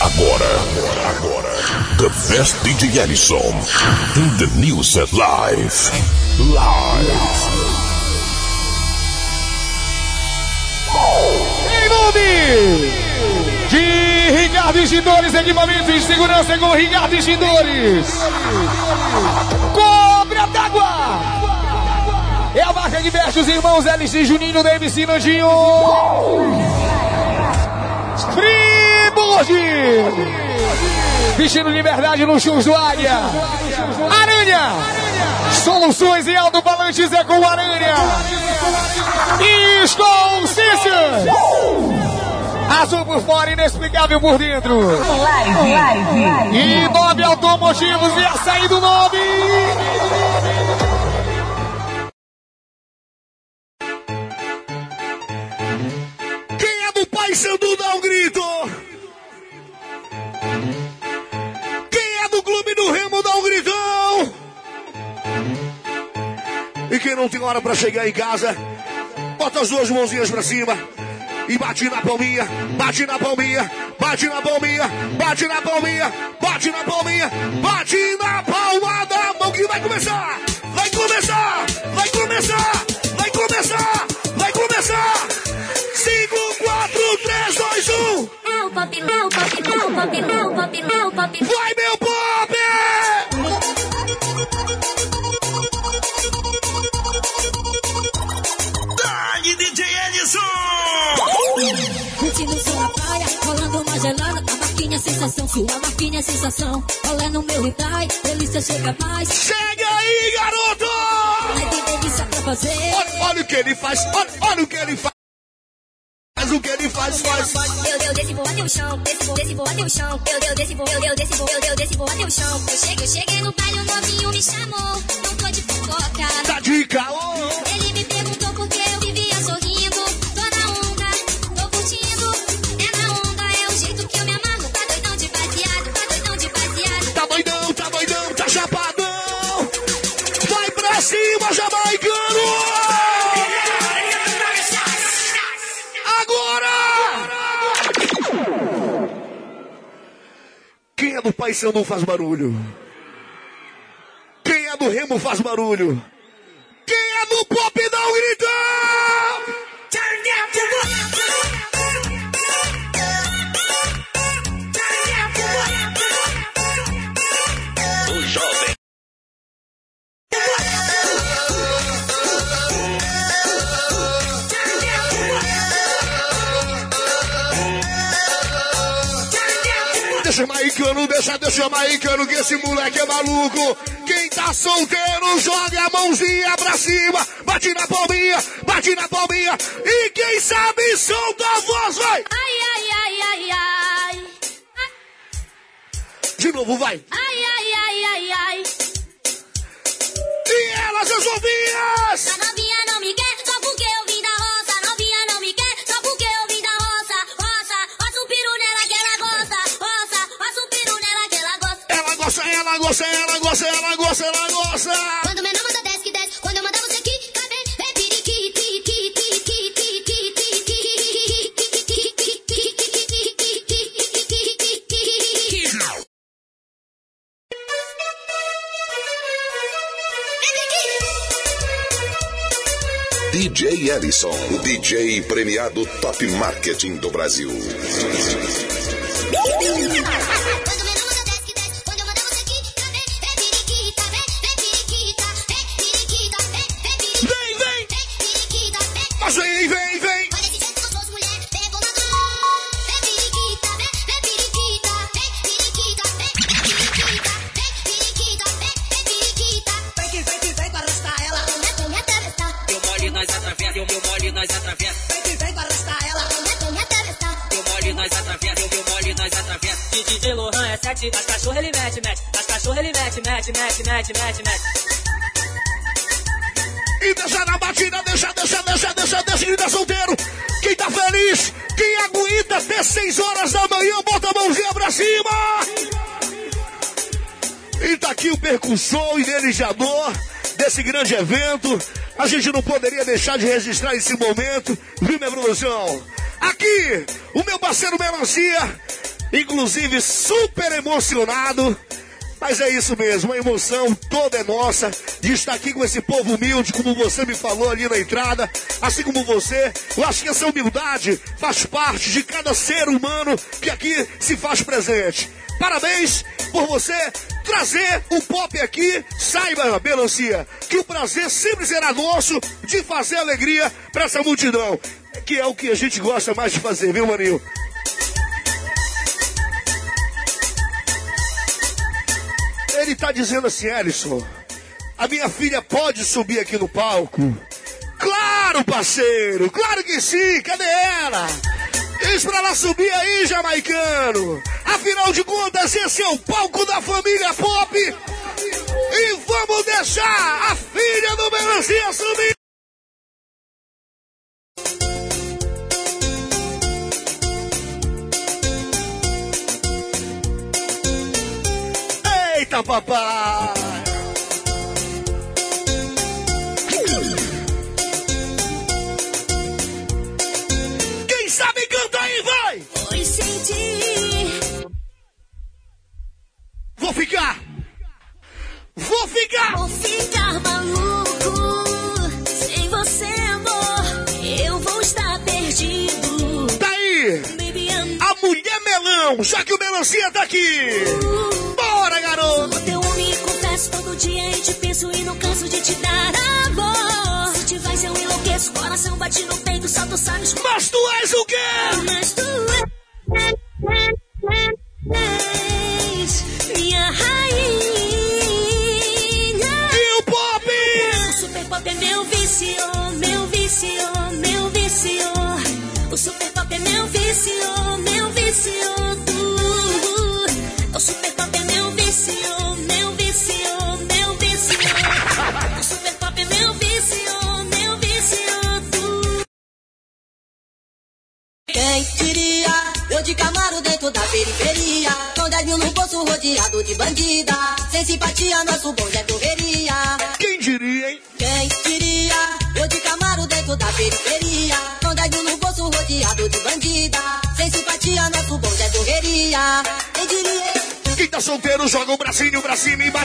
Agora, agora, the best DJ Ellison in the new set live. Live. Em nome de Ricardo Extintores, equipamentos de segurança com Ricardo Extintores. Cobra d'água. É a marca que veste os irmãos LC Juninho, Davis e Nandinho. Friburg. Vestindo liberdade no shows do Águia. Aranha. Soluções e alto-falantes é com Aranha. E Sisters. Azul por fora, inexplicável por dentro. Live, live. E nove automotivos e açaí do nove. Não tem hora pra chegar em casa, bota as duas mãozinhas pra cima. E bate na palminha, bate na palminha, bate na palminha, bate na palminha, bate na palminha, bate na palma da mão que vai começar! Vai começar! Vai começar! Vai começar! Vai começar! 5, 4, 3, 2, 1! É sensação. Olha no meu reply, delícia chega mais. Chega aí, garoto! Mas tem delícia pra fazer. Olha, olha o que ele faz, olha, olha o que ele faz. Faz o que ele faz, faz. Eu deu desse vou até o chão, desse vou, desse vou até o chão. Eu deu desse vou, eu deu desse vou, eu deu desse vou até o chão. Eu cheguei, eu cheguei no baile, o novinho me chamou. Não tô de fofoca. Tá de caô! Ele cima, jamaicano! Agora! Quem é do Paysandu faz barulho? Quem é do Remo faz barulho? Quem é do Pop dá um Deixa jamaicano, deixa, deixa jamaicano, que esse moleque é maluco. Quem tá solteiro, joga a mãozinha pra cima, bate na palminha, bate na palminha. E quem sabe, solta a voz, vai! Ai, ai, ai, ai, ai. De novo, vai! Ai, ai, ai, ai, ai. E elas, as ovinhas! A novinha ela gosta, ela gosta, ela gosta, ela gosta. Quando menor manda desce que desce, quando eu mandar você quica, vem, vem piriqui, ti, ti, ti, ti, ti, ti, ti, ti, ti. DJ Ellison, o DJ premiado Top Marketing do Brasil. Mete, mete, mete, mete, mete. E deixa na batida, deixa, deixa, deixa, deixa, deixa, quem tá solteiro, quem tá feliz, quem aguenta até 6 horas da manhã, bota a mãozinha pra cima! E tá aqui o percussor e idealizador desse grande evento. A gente não poderia deixar de registrar esse momento, viu, minha produção? Aqui, o meu parceiro Melancia, inclusive super emocionado. Mas é isso mesmo, a emoção toda é nossa de estar aqui com esse povo humilde, como você me falou ali na entrada, assim como você. Eu acho que essa humildade faz parte de cada ser humano que aqui se faz presente. Parabéns por você trazer o pop aqui. Saiba, Melancia, que o prazer sempre será nosso de fazer alegria para essa multidão, que é o que a gente gosta mais de fazer, viu, Maninho? Ele tá dizendo assim, Ellison, a minha filha pode subir aqui no palco? Claro, parceiro, claro que sim, cadê ela? Diz pra ela subir aí, jamaicano. Afinal de contas, esse é o palco da família Pop. E vamos deixar a filha do Melancia subir. Eita, papai! Tu. Mas tu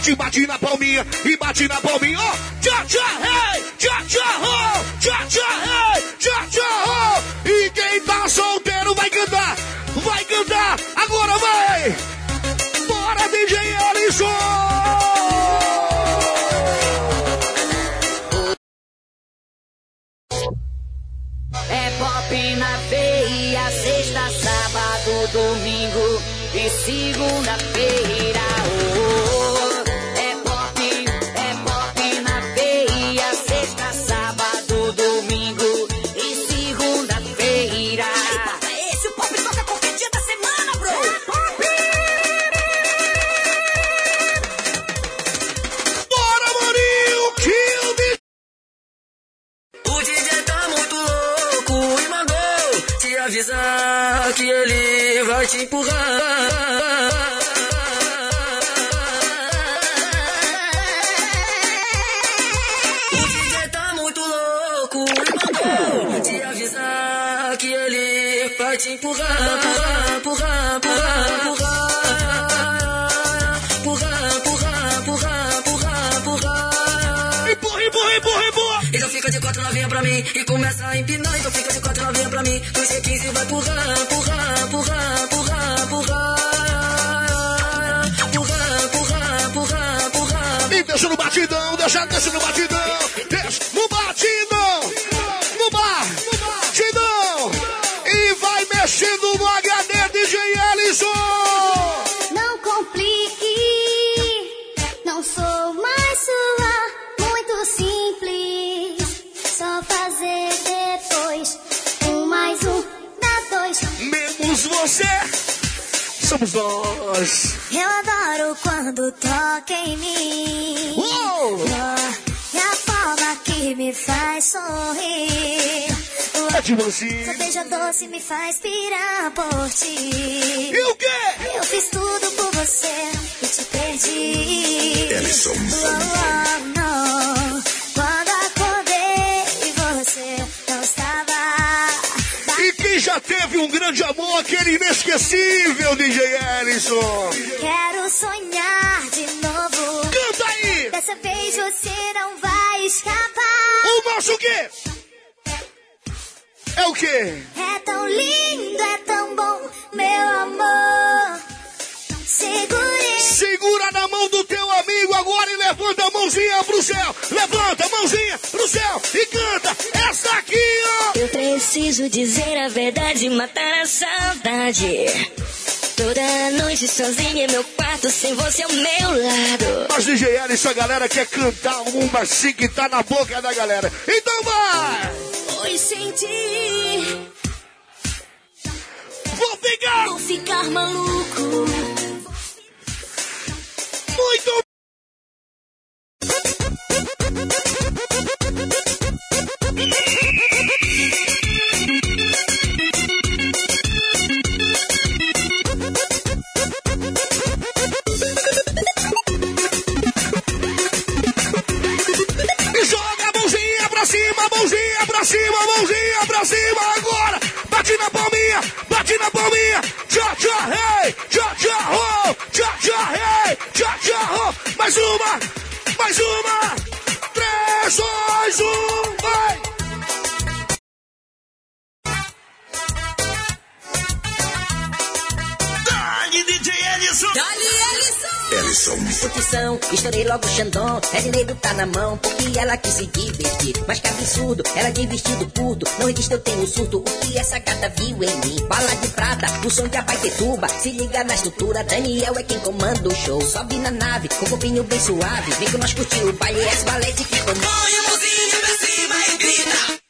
bate, bate na palminha, e bate na palminha, ó! Tchá, tchá, hey! Tchá, tchá, ho! Tchá, tchá, hey! Tchá, tchá, ho! E quem tá solteiro vai cantar! Vai cantar! Agora vai! Bora, DJ Ellison! É pop na veia, sexta, sábado, domingo e segunda-feira. Você, somos nós. Eu adoro quando toca em mim. Uou! Oh, é a forma que me faz sorrir. É de Seu você. beijo doce me faz pirar por ti. E o quê? Eu fiz tudo você e te perdi. Ellison. Oh, oh, não. Quando acordei e você não estava. E quem já já teve um grande amor, aquele inesquecível DJ Ellison. Quero sonhar de novo. Canta aí! Dessa vez você não vai escapar. O nosso quê? É o quê? É tão lindo, é tão bom, meu amor. Segure. Segura na mão do teu amigo agora e levanta a mãozinha pro céu. Levanta a mãozinha pro céu e canta essa aqui, ó. Eu preciso dizer a verdade, matar a saudade. Toda noite sozinha em meu quarto, sem você ao meu lado. Mas DJ Ellison, a galera quer cantar uma assim que tá na boca da galera. Então vai! Pois senti. Vou ficar Vou ficar maluco. Muito logo o Xandão. Redneiro tá na mão, porque ela quis se divertir. Mas que absurdo, ela de vestido curto. Não resiste, eu tenho surto. O que essa gata viu em mim? Bala de prata, o som de Abaitetuba. Se liga na estrutura, Daniel é quem comanda o show. Sobe na nave, com o corpinho bem suave. Vem com nós curtir o baile, é valete que comanda. Põe a mãozinha pra cima e grita.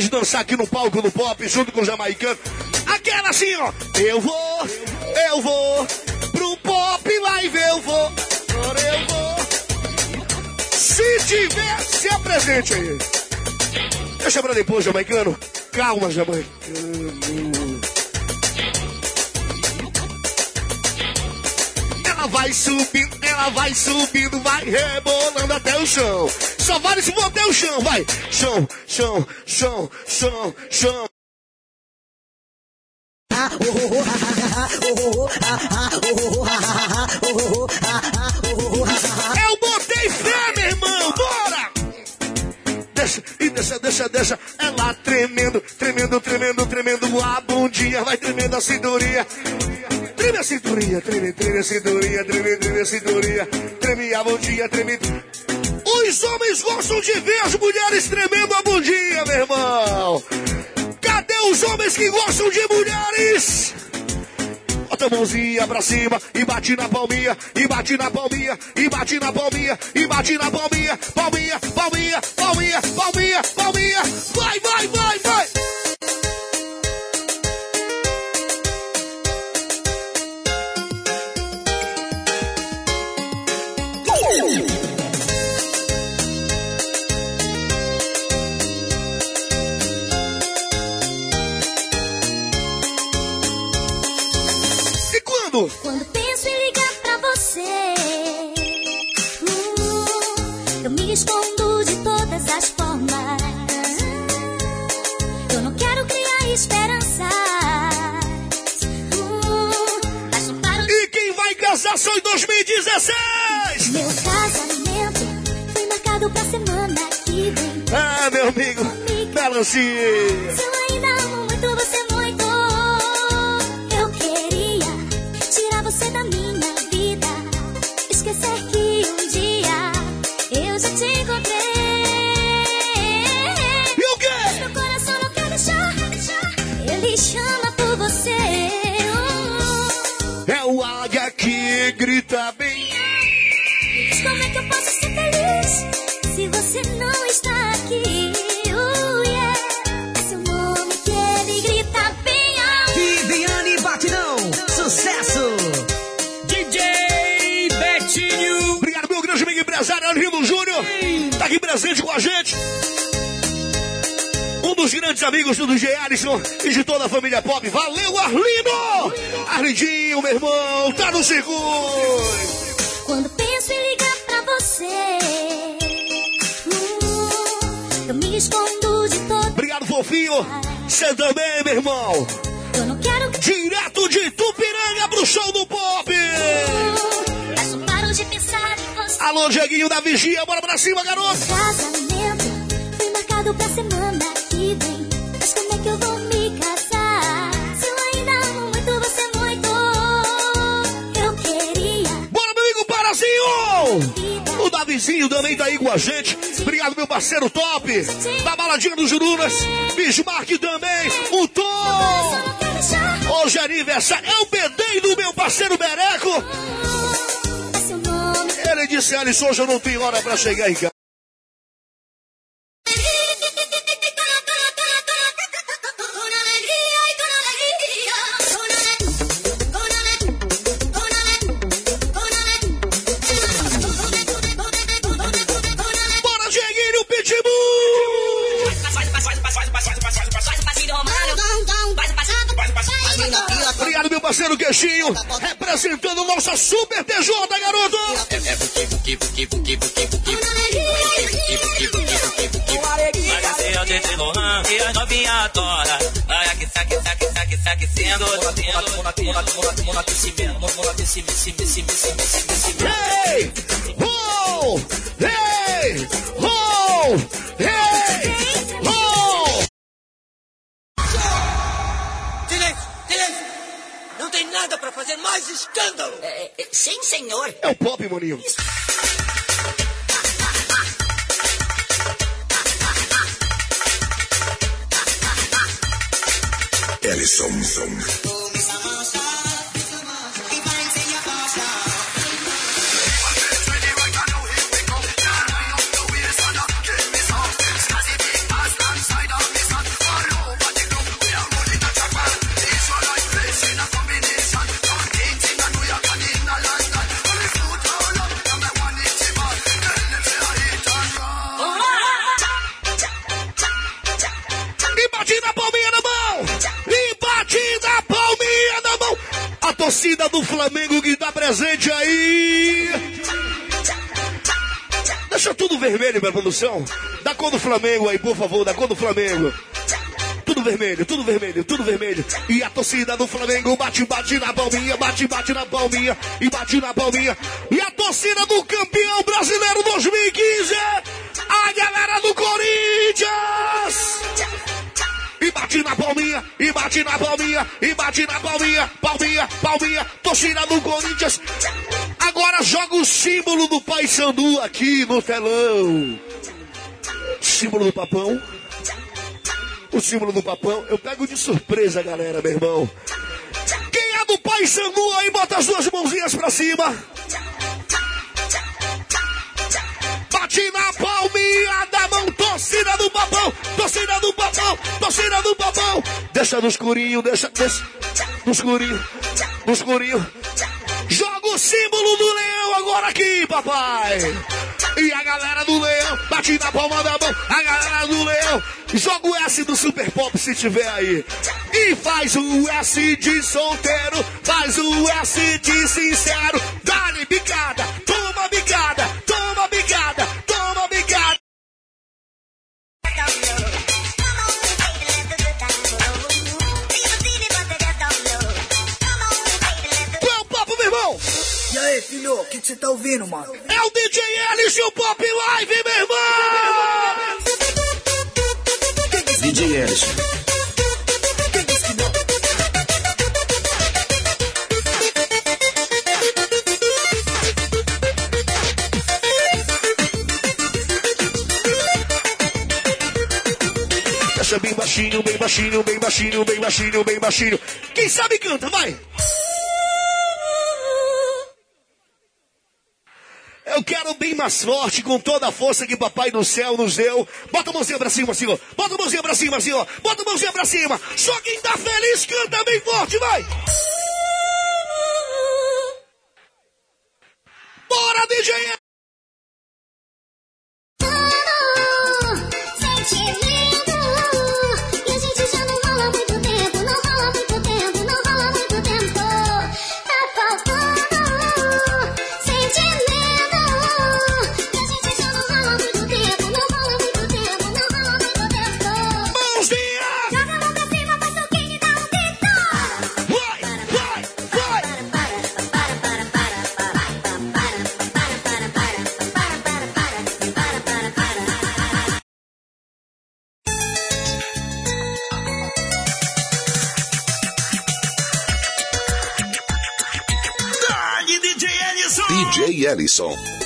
De dançar aqui no palco do pop junto com o jamaicano? Aquela assim, ó. Eu vou, eu vou pro pop live, eu vou. Eu vou. Se tiver, se apresente aí. Deixa pra depois, jamaicano. Calma, jamaicano. Vai subindo, ela vai subindo, vai rebolando até o chão. Só vale se for até o chão, vai. Chão, chão, chão, chão, chão. Eu botei fé, meu irmão, bora! Deixa, e deixa, deixa, deixa. Ela tremendo, tremendo, tremendo, tremendo. A bundinha vai tremendo a cinturinha. Treme a cinturinha, treme, treme a cinturinha, treme, treme a cinturinha. Treme a bundinha, treme. Os homens gostam de ver as mulheres tremendo a bundinha, meu irmão. Cadê os homens que gostam de mulheres? Bota a mãozinha pra cima e bate na palminha, e bate na palminha, e bate na palminha, e bate na palminha, palminha, palminha, palminha, palminha, palminha. Vai, vai, vai, vai. Escondo de todas as formas. Eu não quero criar esperanças. Uh, paro E quem vai casar só em 2016? Meu casamento foi marcado pra semana que vem. Ah, meu amigo, melancia. Se eu ainda amo grita bem. Diz como é que eu posso ser feliz se você não está aqui? Oh, yeah. Seu nome que ele grita bem alto. Viviane Batidão, sucesso! DJ Betinho. Obrigado, meu grande amigo empresário Arlindo Júnior. presente com a gente. Dos grandes amigos do DJ Alisson e de toda a família Pop. Valeu, Arlindo! Arlindinho, meu irmão, tá no seguro! Quando penso em ligar pra você, hum, eu me escondo de todo. Obrigado, fofinho. Você também, meu irmão. Eu não quero que Direto de Tupiranga pro show do Pop. Peço paro de pensar em você. Alô, Dieguinho da Vigia, bora pra cima, garoto. Casamento foi marcado pra semana Davizinho também tá aí com a gente. Obrigado, meu parceiro top. Da baladinha dos Jurunas. Bismarck também. O Tom. Hoje é aniversário. É o bedei do meu parceiro Bereco. Ele disse, Alisson, hoje eu não tenho hora pra chegar em casa. Nossa Super TJ, garoto. É e. Vai aqui, saque, saque, saque, saque, sendo! É produção. Da cor do Flamengo aí, por favor, da cor do Flamengo. Tudo vermelho, tudo vermelho, tudo vermelho. E a torcida do Flamengo bate, bate na palminha, bate, bate na palminha e bate na palminha. E a torcida do campeão brasileiro 2015, a galera do Corinthians! E bate na palminha, e bate na palminha, e bate na palminha, palminha, palminha, torcida do Corinthians. Agora joga o símbolo do Pai Sandu aqui no telão. Símbolo do papão. O símbolo do papão. Eu pego de surpresa, galera, meu irmão. Quem é do Pai Sandu aí, bota as duas mãozinhas pra cima. Bate na palminha da mão, torcida do papão, torcida do papão, torcida do papão. Deixa no escurinho, deixa, deixa no escurinho, no escurinho. O símbolo do leão agora aqui, papai. E a galera do leão, bate na palma da mão, a galera do leão. Joga o S do Super Pop se tiver aí. E faz o S de solteiro, faz o S de sincero. Dá-lhe bicada, toma bicada, filho, o que você tá ouvindo, mano? É o DJ Alice e o Pop Live, meu irmão! DJ. Deixa bem baixinho, bem baixinho, bem baixinho, bem baixinho, bem baixinho. Quem sabe canta, vai! Eu quero bem mais forte, com toda a força que Papai do Céu nos deu. Bota a mãozinha pra cima, senhor. Bota a mãozinha pra cima, senhor. Bota a mãozinha pra cima. Só quem tá feliz canta bem forte, vai! Bora, DJ! DJ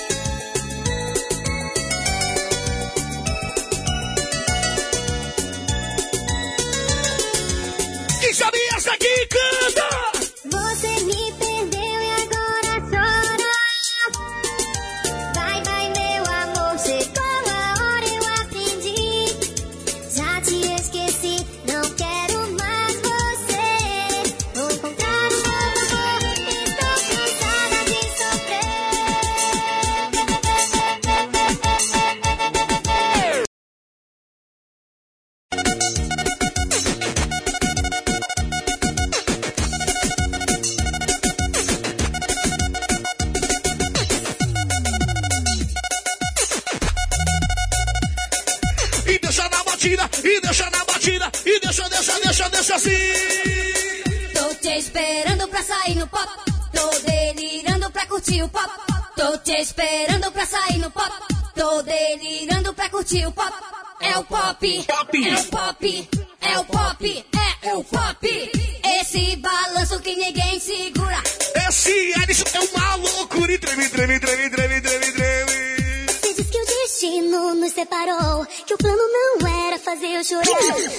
treme, treme, treme, treme, treme, treme. Você diz que o destino nos separou. Que o plano não era fazer eu chorar.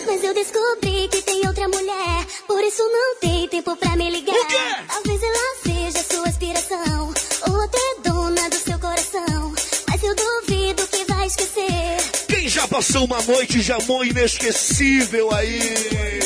Mas eu descobri que tem outra mulher. Por isso não tem tempo pra me ligar. O quê? Talvez ela seja sua aspiração. Ou até dona do seu coração. Mas eu duvido que vai esquecer. Quem já passou uma noite de amor inesquecível aí?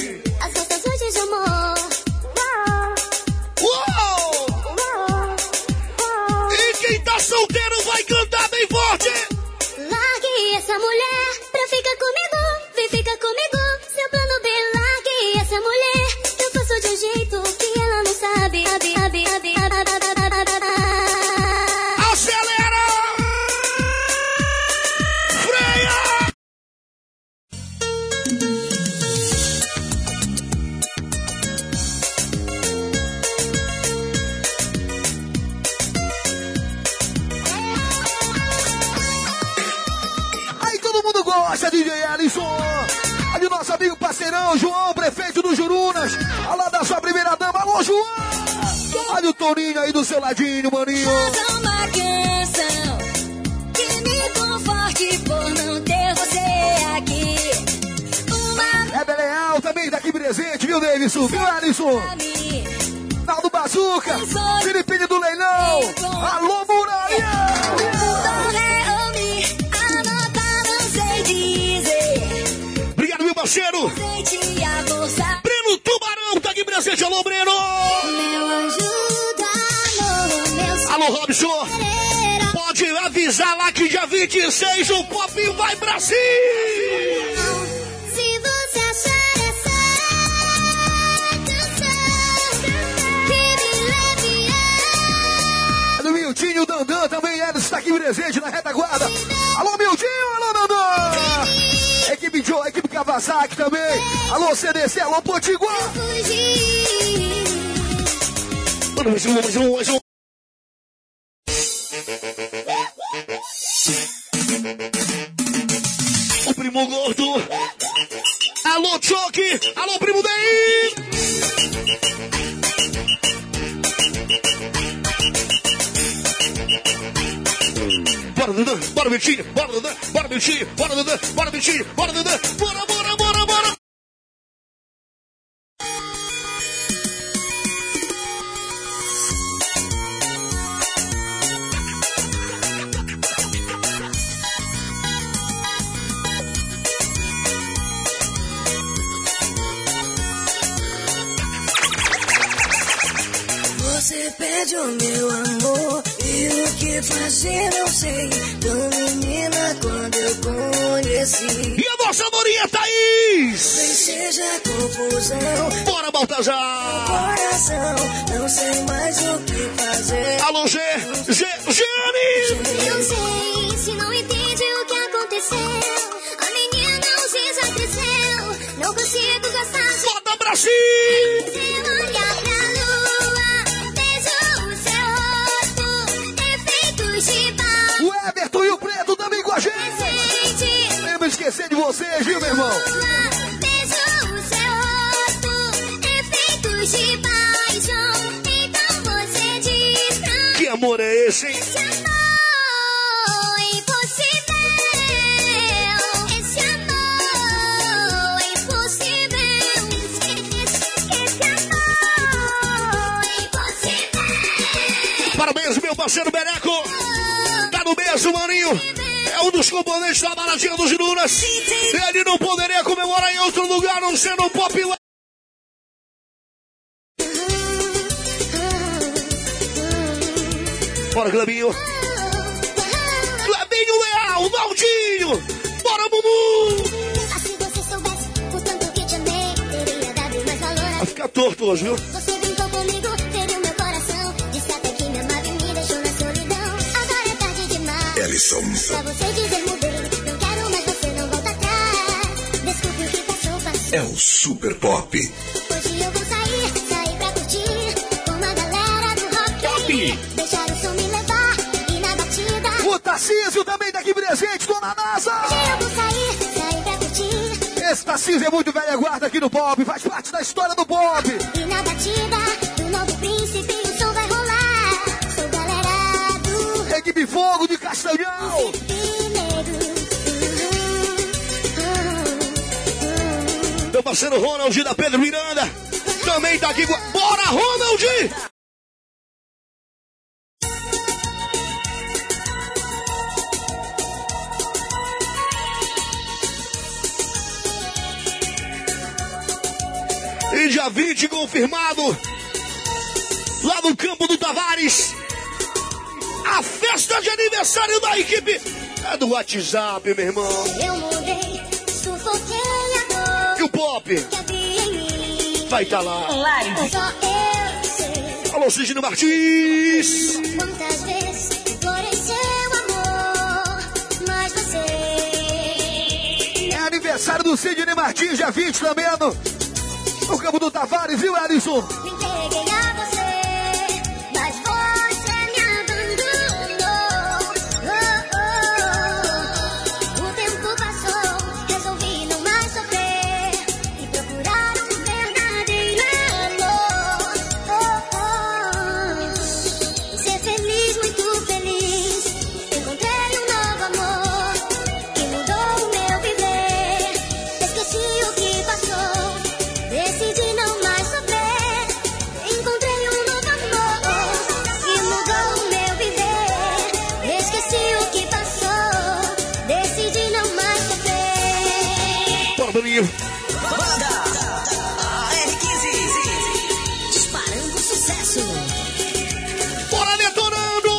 Parceiro. Breno Tubarão tá aqui presente. Alô, Breno. Alô, Robson. Pode avisar lá que dia 26 o Pop vai pra cima. Se você achar Dandan também, Ellison está aqui presente na retaguarda. Kawasaki também. Alô, CDC, alô, Potiguar. um, mais um. O primo gordo. Alô, Choque. Alô, primo daí. Dudan. Bora, Miltinho. Bora, Dudan. Bora, Miltinho. Bora, Dudan. Bora, Miltinho. Bora, Dudan. Bora, bora, bora, bora. Você pede o meu amor que fazer não sei. Tão menina quando eu conheci. E a nossa Morinha Thaís. Talvez seja confusão, Bora, Baltazar. coração, não sei mais o que fazer. Alô, G. G. Gianni. Não sei se não entende o que aconteceu. A menina hoje já cresceu. Não consigo gostar de Bota Brasil. você olhar pra lua. Esquecer de vocês, viu, meu irmão? Beijo o seu rosto. Efeitos de paixão. Então você diz pra Que amor é esse, hein? Esse amor impossível, esse amor impossível, esse amor impossível. Parabéns, meu parceiro Bereco. Tá no mesmo, maninho. Dos componentes da baladinha dos Dunas. Ele não poderia comemorar em outro lugar, não sendo pop lá. Bora, Glebinho. Glebinho Leal, Naldinho. Bora, Bubu. Ah, se você soubesse o tanto que te amei, teria dado mais valor a Vai ficar torto hoje, viu? Você brincou comigo, Ellison. Pra você dizer mudei, não quero mais você, não volta atrás. Desculpe o que passou, passou. É o Super Pop. Hoje eu vou sair, sair pra curtir com a galera do rock. Top. Deixar o som me levar e na batida. O Tarcísio também tá aqui presente, Dona NASA. Hoje eu vou sair, sair pra curtir Esse Tarcísio é muito velha guarda aqui no pop, faz parte da história do pop. e na batida Equipe Fogo de Castanhal. Meu parceiro Ronald da Pedro Miranda. Também tá aqui. Bora, Ronald! E dia 20 confirmado. Lá no campo do Tavares. A festa de aniversário da equipe é do WhatsApp, meu irmão. Eu mudei, sufoquei a dor E o Pop mim. vai estar lá. Live. Só eu sei Alô, Cigino Martins. quantas vezes floresceu amor, mas você É aniversário do Sidney Martins, dia 20 também, no, no campo do Tavares, viu, Alisson? Bora, Boninho. Disparando sucesso. Bora, detonando!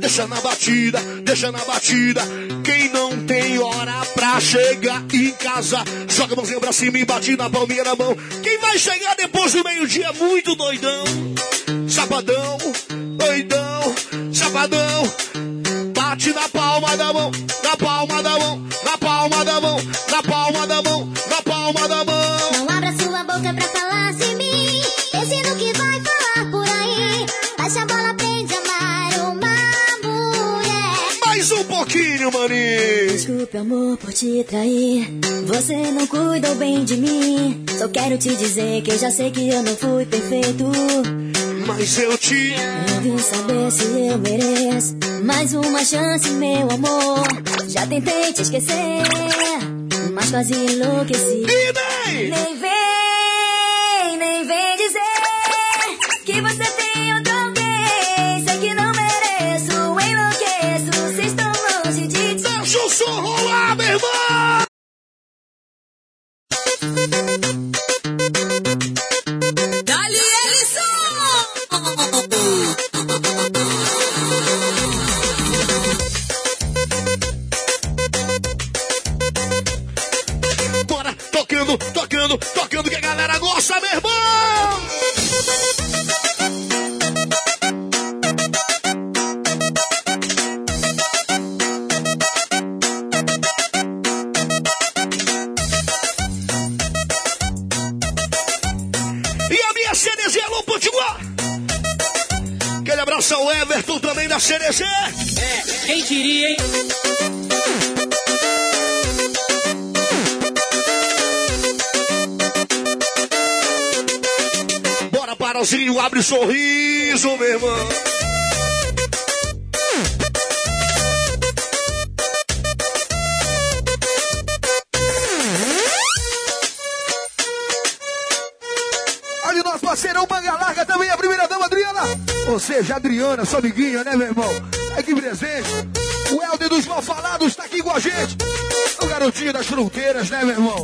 Deixa na batida, deixa na batida. Chegar em casa, joga a mãozinha pra cima e bate na palminha da mão. Quem vai chegar depois do meio-dia muito doidão, chapadão, doidão, chapadão. Bate na palma da mão, na palma da mão, Desculpe, amor, por te trair. Você não cuidou bem de mim. Só quero te dizer que eu já sei que eu não fui perfeito. Mas eu te Eu vim saber se eu mereço mais uma chance, meu amor. Já tentei te esquecer, mas quase enlouqueci. E daí? Nem vem, nem vem dizer que você Abre sorriso, meu irmão. Ali nosso parceirão Manga Larga também, a primeira dama Adriana. Ou seja, Adriana, sua amiguinha, né, meu irmão? Tá aqui presente. O Helder dos Mal Falados tá aqui com a gente. O garotinho das fronteiras, né, meu irmão?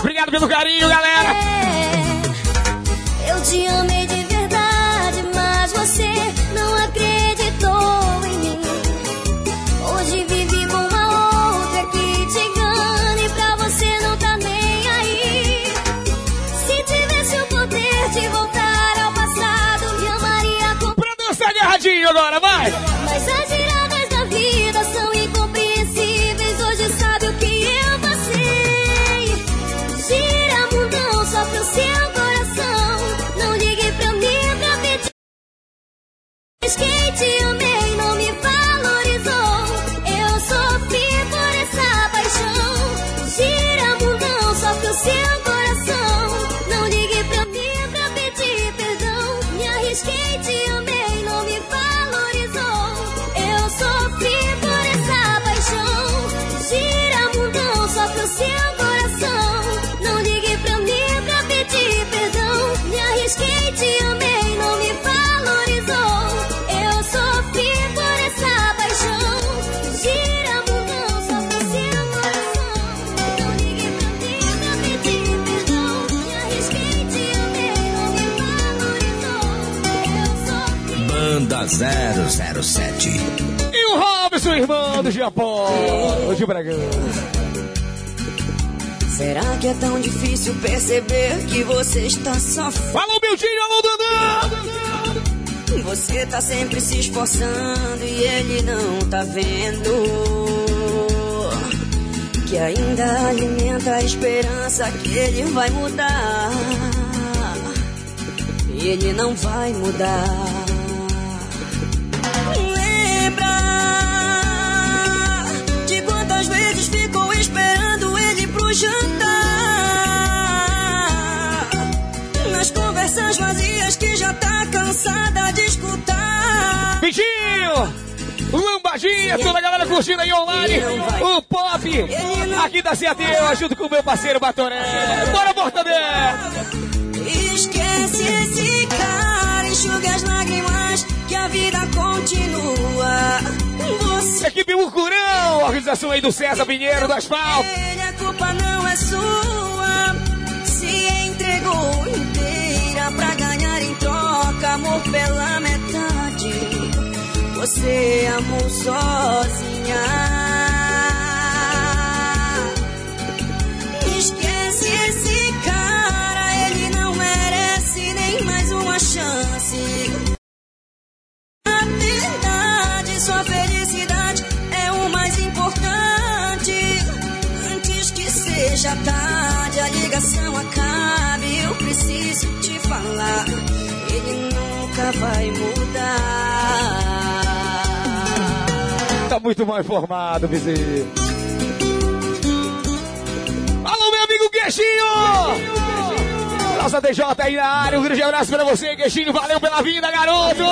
Obrigado pelo carinho, galera. 007. E o Robson, irmão do Japão, de Bragança. Será que é tão difícil perceber que você está sofrendo? Falou, Mildinho, alô, Dandan. Você tá sempre se esforçando e ele não tá vendo. Que ainda alimenta a esperança que ele vai mudar. E ele não vai mudar. Jantar? Nas conversas vazias que já tá cansada de escutar. Vitinho! Lambadinha, toda a galera curtindo aí online. O pop aqui da CAT, junto com o meu parceiro Batoré. Bora, Mortadela! Esquece esse cara, enxuga as lágrimas que a vida continua. Você Equipe Mucurão, organização aí do César Pinheiro do Asfalto sua. Se entregou inteira pra ganhar em troca amor pela metade. Você amou sozinha. Esquece esse cara, ele não merece nem mais uma chance. Ligação acabe, eu preciso te falar. Ele nunca vai mudar. Tá muito mal informado, vizinho. Alô, meu amigo Queixinho! Nossa DJ aí na área, um grande abraço pra você, Queixinho. Valeu pela vinda, garoto!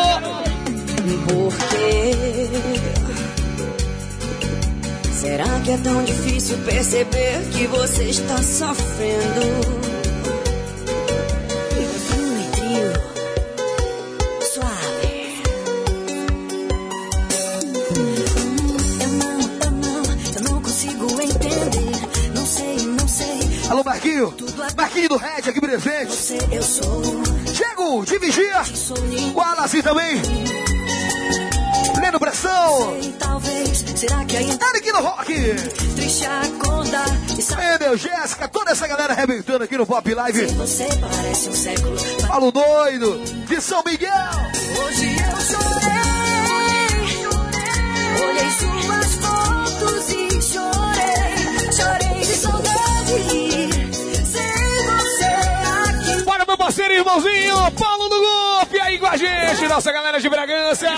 Por quê? Será que é tão difícil perceber que você está sofrendo? Flui, trio. Suave. Eu não, eu não, eu não consigo entender. Não sei, não sei. Alô, Marquinho. Marquinho do Red aqui presente. Você, eu sou. Chego de vigia. Wallace também. Pressão. Sei, talvez. Será que ainda Eric no Rock. triste acordar e meu, Jéssica, toda essa galera arrebentando aqui no Pop Live. que você parece um século? Falo doido, de São Miguel. Hoje eu chorei, olhei suas fotos e chorei, chorei de saudade. Bora, meu parceiro irmãozinho, Paulo do Golpe aí com a gente, nossa galera de Bragança.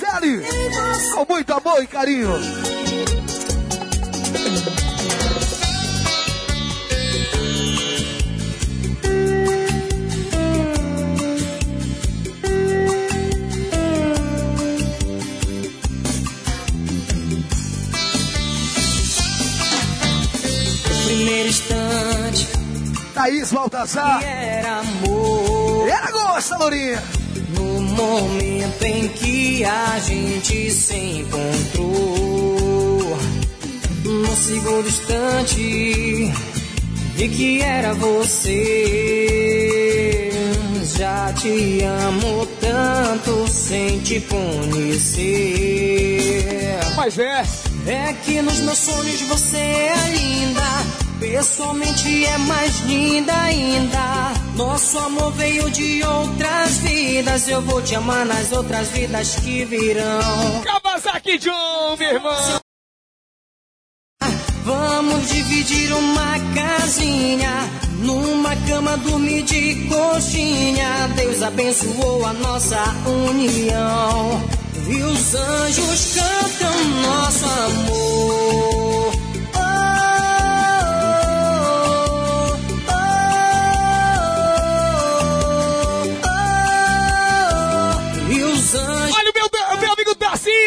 Você. com muito amor e carinho. Primeiro instante, Thaís Baltazar, era amor. era gosta, Lourinha. Momento em que a gente se encontrou, no segundo instante, vi que era você. Já te amo tanto sem te conhecer. Mas é, É que nos meus sonhos você é linda. Pessoalmente é mais linda ainda. Nosso amor veio de outras vidas. Eu vou te amar nas outras vidas que virão. Kawasaki John, meu irmão. Vamos dividir uma casinha. Numa cama dormir de coxinha. Deus abençoou a nossa união. E os anjos cantam nosso amor.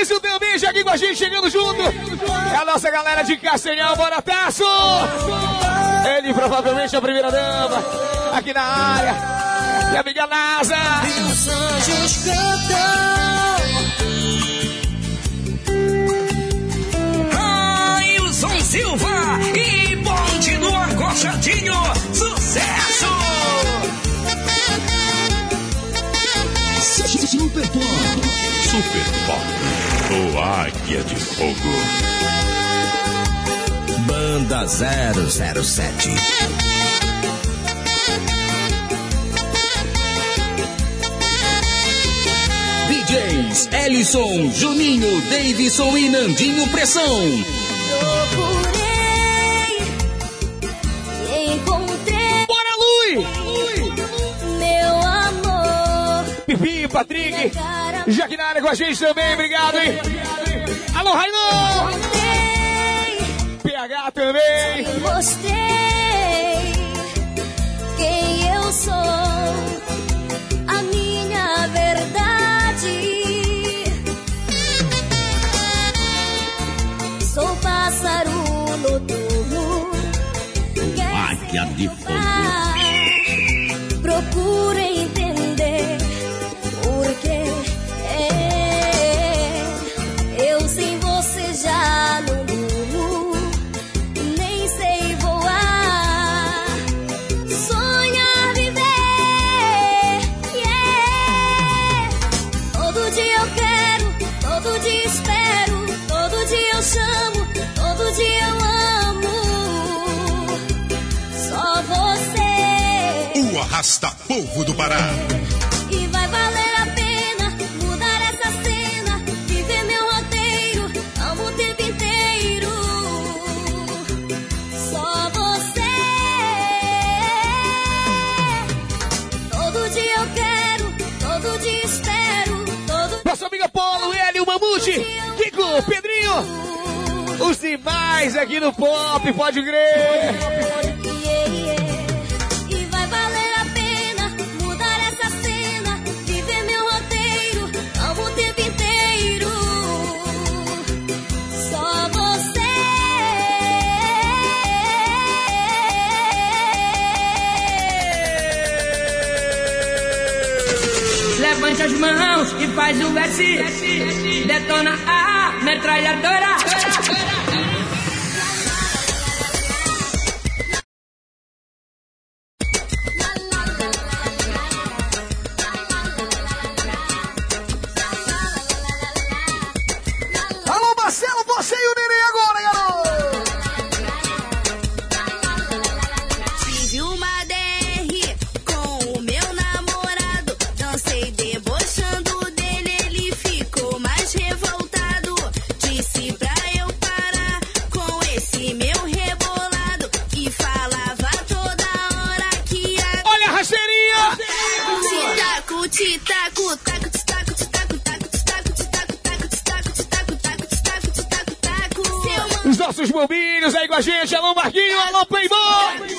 Tarcísio também já aqui com a gente, chegando junto. É a nossa galera de Castanhal, bora Tasso! Ele provavelmente é a primeira dama aqui na área. E a amiga NASA. E os anjos cantam. Ailson Silva e Bonde do Agochadinho, sucesso! Super Pop. Super Águia de Fogo. Banda 007. DJs Ellison, Juninho, Davidson e Nandinho Pressão. Procurei, encontrei Bora, Lui! meu amor. Pipi, Patrick, já na área com a gente também, obrigado, hein? Alô! Encontrei, PH também. mostrei Arrasta Povo do Pará. E vai valer a pena mudar essa cena, viver meu roteiro, amo o tempo inteiro. Só você. Todo dia eu quero, todo dia espero. Todo Nossa amiga ele, o Mamute, Kiko, Pedrinho. Os demais aqui no Pop, pode crer. As mãos e faz o S. Detona a metralhadora. Taco, titaco, titaco, taco, titaco, titaco, taco, titaco, titaco, taco, titaco, titaco, taco. Seu Os nossos bobinhos aí com a gente. Alô, Marquinho, alô, Playboy.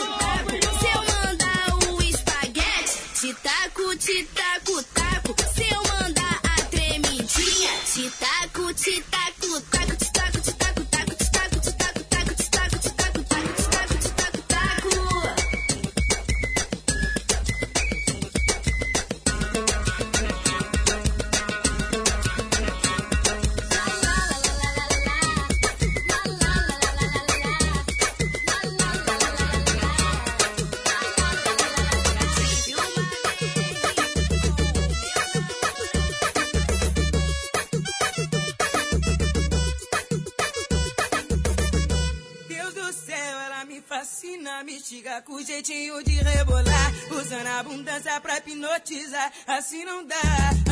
Assim não dá,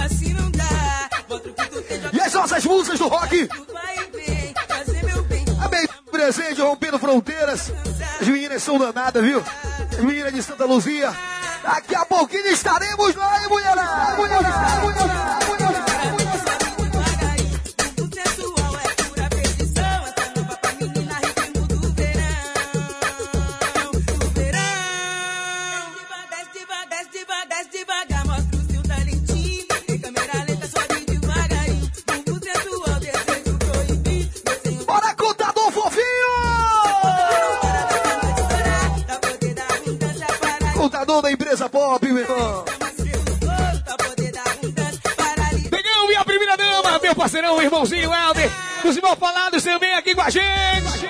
assim não dá. E as nossas músicas do rock? vai vem, fazer meu bem. A bem presente, rompendo fronteiras. As meninas são danadas, viu? As meninas de Santa Luzia. Daqui a pouquinho estaremos lá, hein? Mulherada, mulherada, Os irmãos falados também aqui com a gente.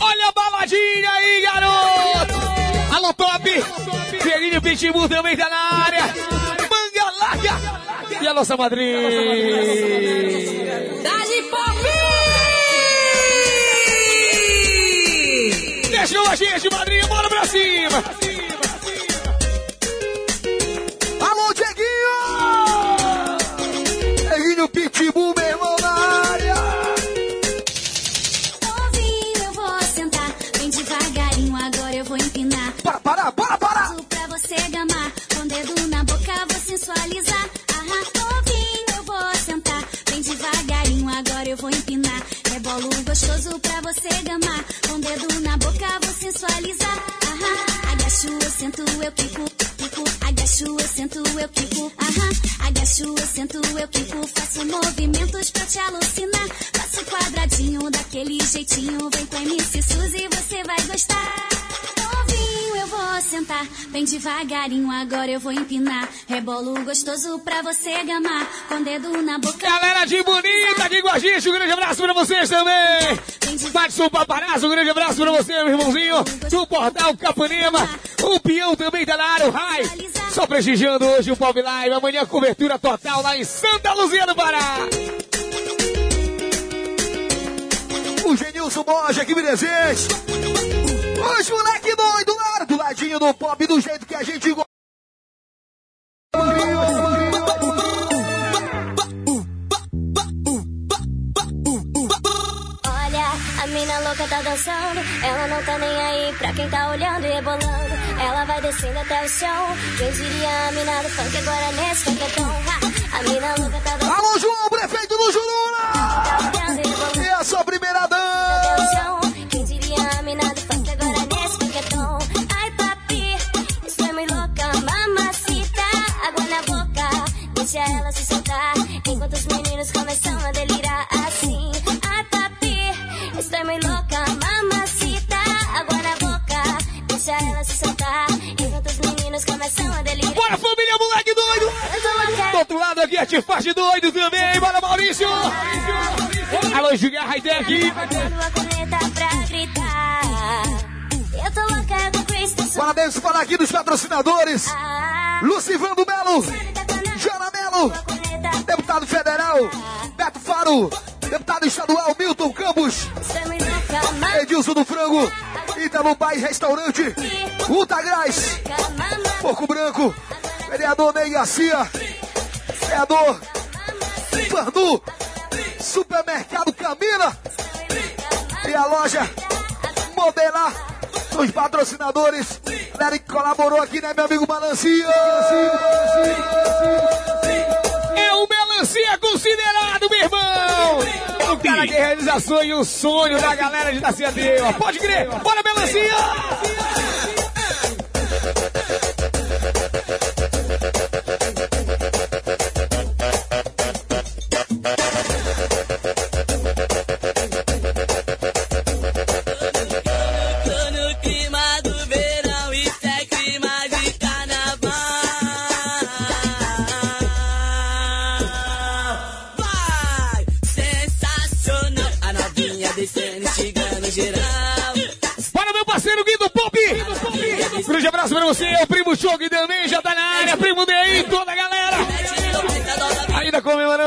Olha a baladinha aí, garoto! Alô, Top! Ferinho Pitbull também tá na área. Manga larga! E a nossa madrinha. Dali Pop! Deixou a gente, madrinha, bora pra cima! Devagarinho, agora eu vou empinar. Rebolo gostoso pra você gamar, com dedo na boca. Galera de bonita aqui com a gente, um grande abraço pra vocês também. Madison Paparazzo, um grande abraço pra você, meu irmãozinho. Do Portal Capanema, o peão também tá na área, o Rai. Só prestigiando hoje o Pop Live, amanhã cobertura total lá em Santa Luzia do Pará. O Genilson Borja aqui me deseja. Os moleque doido do ladinho do pop, do jeito que a gente gosta. Olha, a mina louca tá dançando. Ela não tá nem aí pra quem tá olhando e rebolando. Ela vai descendo até o chão. Quem diria a mina do funk agora nesse funketão? Ha, A mina louca tá do Alô, João, prefeito do Juruna! olhando e a sua primeira dança? Deixa ela se soltar. Enquanto os meninos começam a delirar assim. Ai, papi, estou muito louca, mamacita. Água na boca, deixa ela se soltar. Enquanto os meninos começam a delirar. Bora, família, moleque doido! Eu tô louca. Do outro lado aqui, a te faz de doido também. Bora, Maurício! Alô, Julia Hightech. A louca com Cristo. Parabéns para aqui dos patrocinadores. Ah, Lucivando Melo, Jana Melo, deputado federal, Beto Faro, deputado estadual Milton Campos. Edilson do Frango, Ítalo Pai Restaurante, Utagraz, Porco Branco, vereador Ney Garcia, vereador Pandu, Supermercado Camila e a loja Modelar, os patrocinadores, galera que colaborou aqui, né, meu amigo Balancinha? É o melancia considerado, meu irmão! O cara que realiza e o sonho da galera de Daciadeua. Pode crer! Bora, melancia!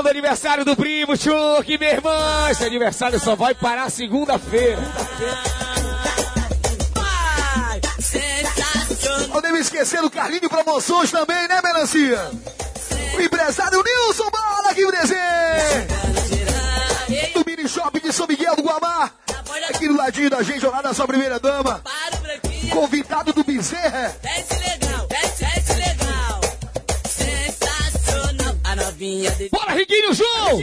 Comemorando o aniversário do primo Choque, meu irmão! Esse aniversário só vai parar segunda-feira. Deve esquecer do Carlinho Promoções também, né, Melancia? O empresário Nilson Bala aqui presente! Do Mini Shopping de São Miguel do Guamá. Aqui do ladinho da gente, ao lado da sua primeira dama. Convidado do Bezerra. Novinha descendo. Bora, Riquinho Show!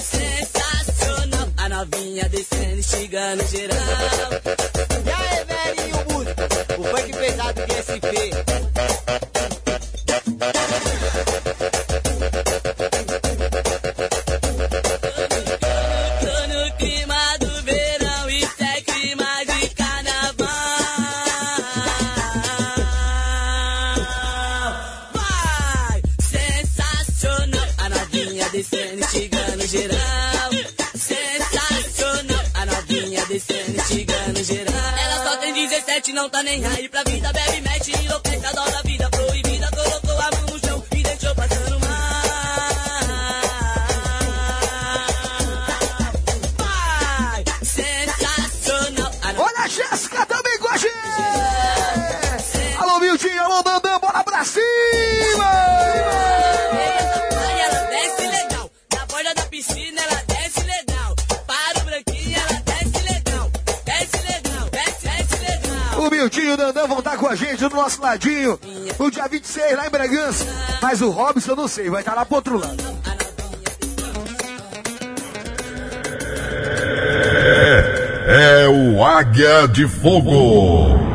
Sensacional, a novinha descendo, instigando geral. E aí, velhinho? O funk pesado de SP. Não tá nem aí pra vida. Bebe, mete, enlouquece, nosso ladinho no dia 26 lá em Bragança. Mas o Robson eu não sei, vai estar lá pro outro lado. É o Águia de Fogo.